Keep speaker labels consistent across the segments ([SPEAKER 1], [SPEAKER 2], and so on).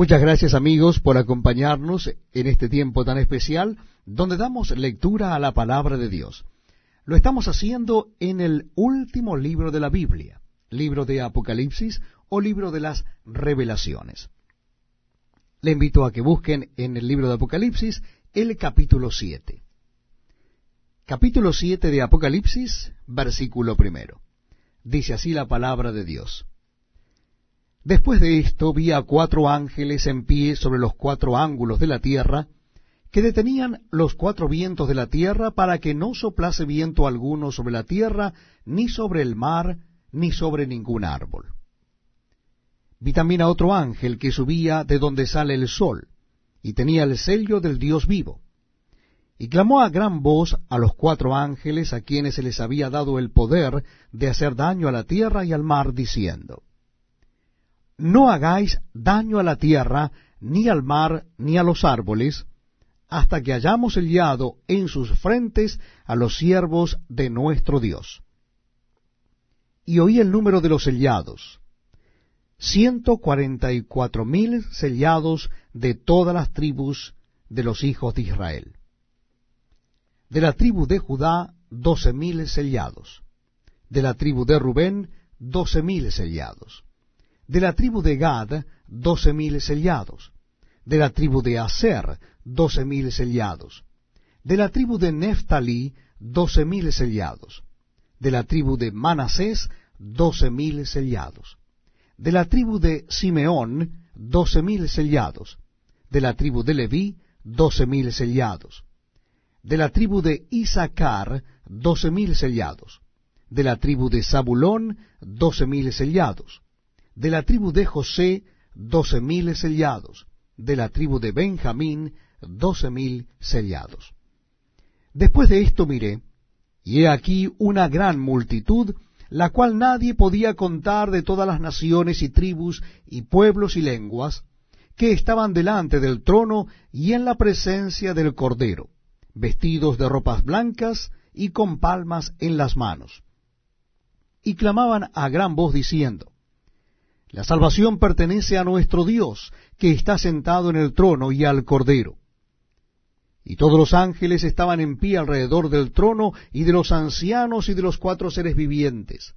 [SPEAKER 1] Muchas gracias amigos por acompañarnos en este tiempo tan especial donde damos lectura a la palabra de Dios. Lo estamos haciendo en el último libro de la Biblia, libro de Apocalipsis o libro de las revelaciones. Le invito a que busquen en el libro de Apocalipsis el capítulo 7. Capítulo 7 de Apocalipsis, versículo primero. Dice así la palabra de Dios. Después de esto vi a cuatro ángeles en pie sobre los cuatro ángulos de la tierra, que detenían los cuatro vientos de la tierra para que no soplase viento alguno sobre la tierra, ni sobre el mar, ni sobre ningún árbol. Vi también a otro ángel que subía de donde sale el sol, y tenía el sello del Dios vivo. Y clamó a gran voz a los cuatro ángeles a quienes se les había dado el poder de hacer daño a la tierra y al mar, diciendo, No hagáis daño a la tierra, ni al mar, ni a los árboles, hasta que hayamos sellado en sus frentes a los siervos de nuestro Dios. Y oí el número de los sellados, ciento cuarenta y cuatro mil sellados de todas las tribus de los hijos de Israel. De la tribu de Judá, doce mil sellados. De la tribu de Rubén, doce mil sellados. De la tribu de Gad, doce mil sellados. De la tribu de Aser, doce mil sellados. De la tribu de Neftalí, doce mil sellados. De la tribu de Manasés, doce mil sellados. De la tribu de Simeón, doce mil sellados. De la tribu de Leví, doce mil sellados de la tribu de Isaacar, doce mil sellados, de la tribu de Zabulón, doce mil sellados, de la tribu de José, doce mil sellados, de la tribu de Benjamín, doce mil sellados. Después de esto miré, y he aquí una gran multitud, la cual nadie podía contar de todas las naciones y tribus y pueblos y lenguas, que estaban delante del trono y en la presencia del Cordero vestidos de ropas blancas y con palmas en las manos. Y clamaban a gran voz diciendo, La salvación pertenece a nuestro Dios, que está sentado en el trono y al Cordero. Y todos los ángeles estaban en pie alrededor del trono y de los ancianos y de los cuatro seres vivientes.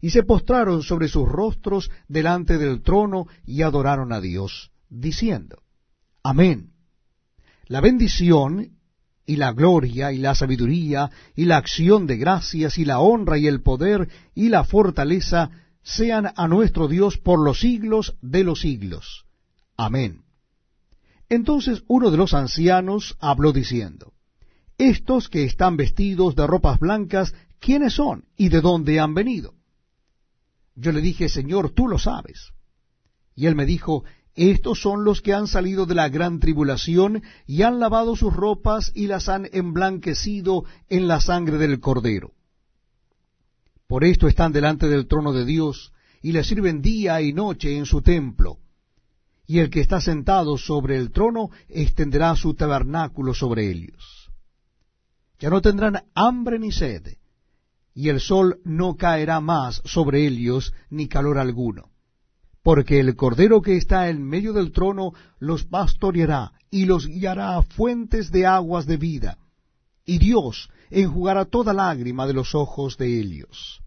[SPEAKER 1] Y se postraron sobre sus rostros delante del trono y adoraron a Dios, diciendo, Amén. La bendición y la gloria y la sabiduría y la acción de gracias y la honra y el poder y la fortaleza sean a nuestro Dios por los siglos de los siglos. Amén. Entonces uno de los ancianos habló diciendo, Estos que están vestidos de ropas blancas, ¿quiénes son y de dónde han venido? Yo le dije, Señor, tú lo sabes. Y él me dijo, estos son los que han salido de la gran tribulación y han lavado sus ropas y las han emblanquecido en la sangre del Cordero. Por esto están delante del trono de Dios y le sirven día y noche en su templo. Y el que está sentado sobre el trono extenderá su tabernáculo sobre ellos. Ya no tendrán hambre ni sed, y el sol no caerá más sobre ellos ni calor alguno porque el Cordero que está en medio del trono los pastoreará y los guiará a fuentes de aguas de vida, y Dios enjugará toda lágrima de los ojos de ellos.